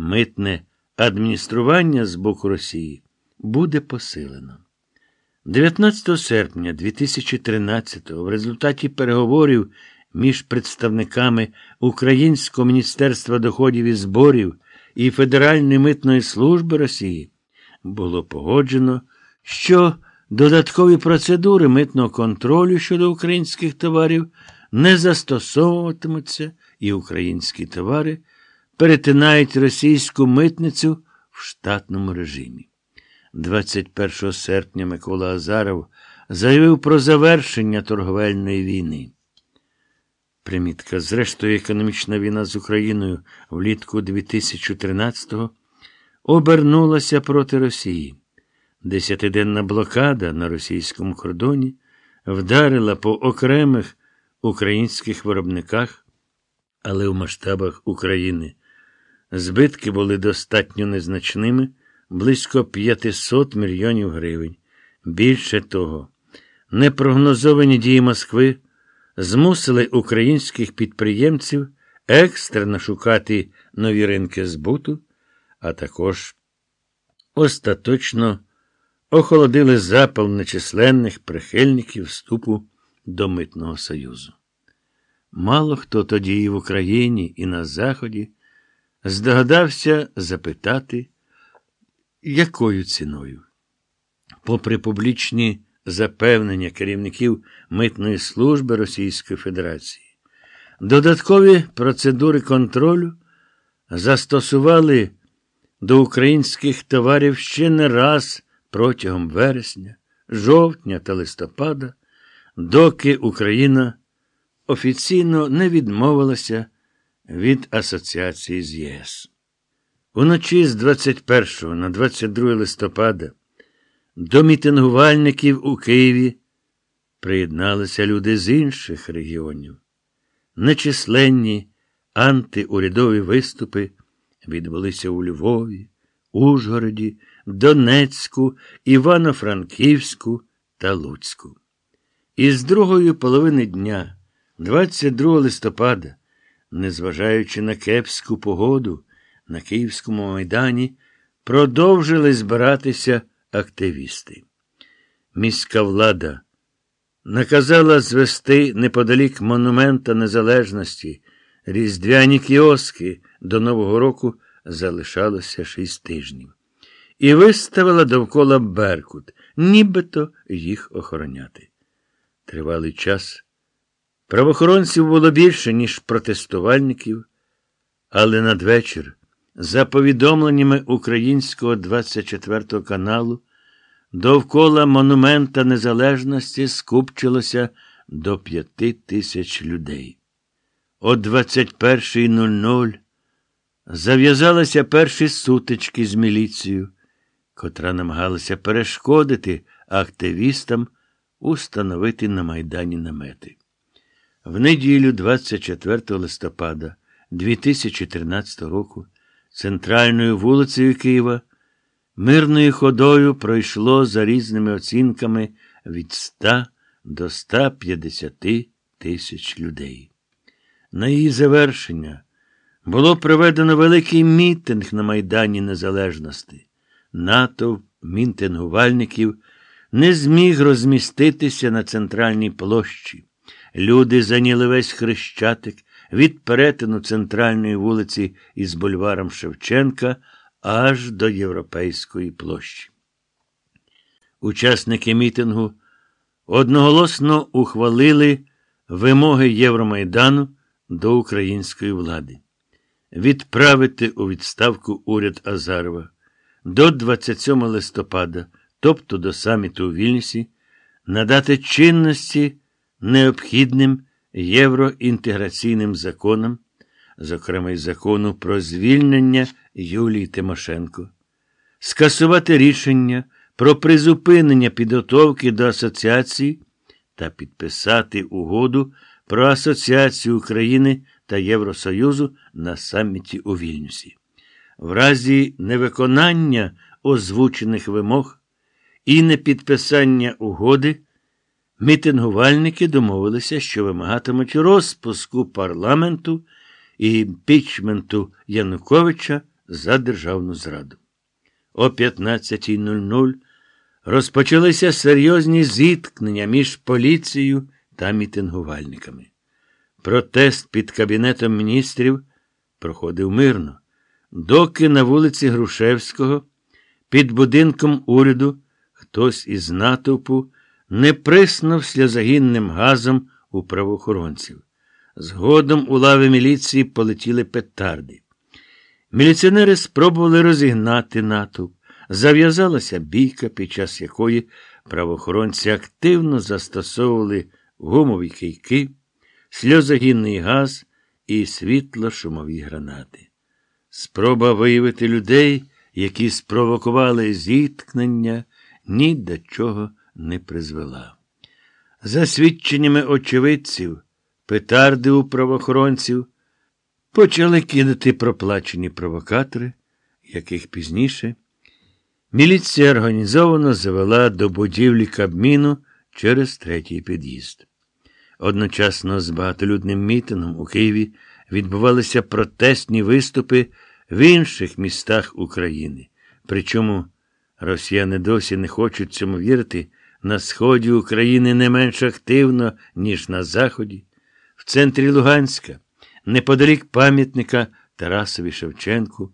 митне адміністрування з боку Росії буде посилено. 19 серпня 2013-го в результаті переговорів між представниками Українського міністерства доходів і зборів і Федеральної митної служби Росії було погоджено, що додаткові процедури митного контролю щодо українських товарів не застосовуватимуться, і українські товари перетинають російську митницю в штатному режимі. 21 серпня Микола Азаров заявив про завершення торговельної війни. Примітка. Зрештою, економічна війна з Україною влітку 2013-го обернулася проти Росії. Десятиденна блокада на російському кордоні вдарила по окремих українських виробниках, але в масштабах України збитки були достатньо незначними близько 500 мільйонів гривень. Більше того, непрогнозовані дії Москви змусили українських підприємців екстрено шукати нові ринки збуту, а також остаточно охолодили запал нечисленних прихильників вступу до Митного Союзу. Мало хто тоді і в Україні, і на Заході здогадався запитати, якою ціною. Попри публічні запевнення керівників Митної служби Російської Федерації, додаткові процедури контролю застосували до українських товарів ще не раз протягом вересня, жовтня та листопада, доки Україна офіційно не відмовилася від асоціації з ЄС. Уночі з 21 на 22 листопада до мітингувальників у Києві приєдналися люди з інших регіонів. Нечисленні антиурядові виступи відбулися у Львові, Ужгороді, Донецьку, Івано-Франківську та Луцьку. Із другої половини дня, 22 листопада, незважаючи на кепську погоду, на Київському майдані продовжили збиратися активісти. Міська влада наказала звести неподалік Монумента Незалежності різдвяні кіоски до Нового року залишалося шість тижнів. І виставила довкола Беркут, нібито їх охороняти. Тривалий час. Правоохоронців було більше, ніж протестувальників, але надвечір, за повідомленнями українського 24 каналу, довкола Монумента Незалежності скупчилося до п'яти тисяч людей. О 21.00 зав'язалися перші сутички з міліцією, котра намагалася перешкодити активістам установити на Майдані намети. В неділю 24 листопада 2013 року центральною вулицею Києва мирною ходою пройшло за різними оцінками від 100 до 150 тисяч людей. На її завершення було проведено великий мітинг на Майдані Незалежності. Натовп мітингувальників не зміг розміститися на центральній площі. Люди зайняли весь хрещатик від перетину центральної вулиці із бульваром Шевченка аж до Європейської площі. Учасники мітингу одноголосно ухвалили вимоги Євромайдану до української влади. Відправити у відставку уряд Азарова до 27 листопада, тобто до саміту у Вільнюсі, надати чинності необхідним євроінтеграційним законам, зокрема й закону про звільнення Юлії Тимошенко, скасувати рішення про призупинення підготовки до асоціації та підписати угоду про асоціацію України та Євросоюзу на саміті у Вільнюсі. В разі невиконання озвучених вимог і непідписання угоди. Мітингувальники домовилися, що вимагатимуть розпуску парламенту і імпічменту Януковича за державну зраду. О 15.00 розпочалися серйозні зіткнення між поліцією та мітингувальниками. Протест під Кабінетом міністрів проходив мирно, доки на вулиці Грушевського під будинком уряду хтось із натовпу не приснув сльозогінним газом у правоохоронців. Згодом у лави міліції полетіли петарди. Міліціонери спробували розігнати натовп. Зав'язалася бійка, під час якої правоохоронці активно застосовували гумові кийки, сльозогінний газ і світло-шумові гранати. Спроба виявити людей, які спровокували зіткнення, ні до чого не призвела. За свідченнями очевидців, петарди у правоохоронців почали кидати проплачені провокатори, яких пізніше міліція організовано завела до будівлі Кабміну через третій під'їзд. Одночасно з багатолюдним мітингом у Києві відбувалися протестні виступи в інших містах України. Причому росіяни досі не хочуть цьому вірити на сході України не менш активно, ніж на Заході, в центрі Луганська, неподалік пам'ятника Тарасові Шевченку,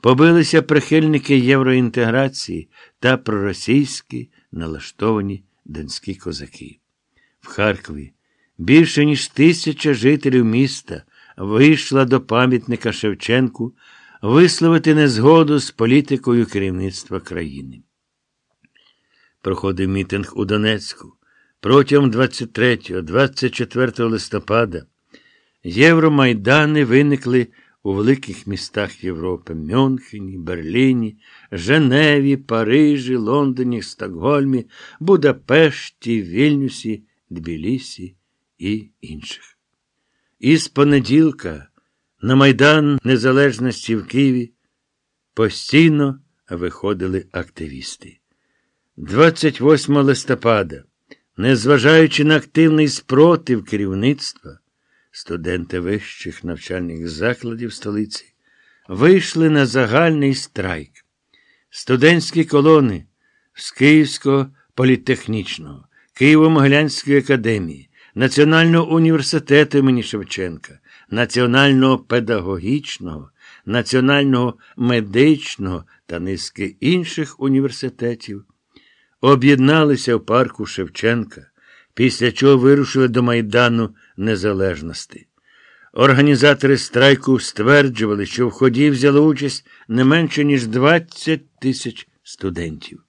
побилися прихильники євроінтеграції та проросійські налаштовані донські козаки. В Харкові більше ніж тисяча жителів міста вийшла до пам'ятника Шевченку висловити незгоду з політикою керівництва країни. Проходив мітинг у Донецьку. Протягом 23-24 листопада Євромайдани виникли у великих містах Європи Мюнхені, Берліні, Женеві, Парижі, Лондоні, Стокгольмі, Будапешті, Вільнюсі, Тбілісі і інших. Із понеділка на Майдан Незалежності в Києві постійно виходили активісти. 28 листопада, незважаючи на активний спротив керівництва, студенти вищих навчальних закладів столиці вийшли на загальний страйк. Студентські колони з Київського політехнічного, Києво-Могилянської академії, Національного університету імені Шевченка, Національного педагогічного, Національного медичного та низки інших університетів об'єдналися в парку Шевченка, після чого вирушили до Майдану Незалежності. Організатори страйку стверджували, що в ході взяли участь не менше, ніж 20 тисяч студентів.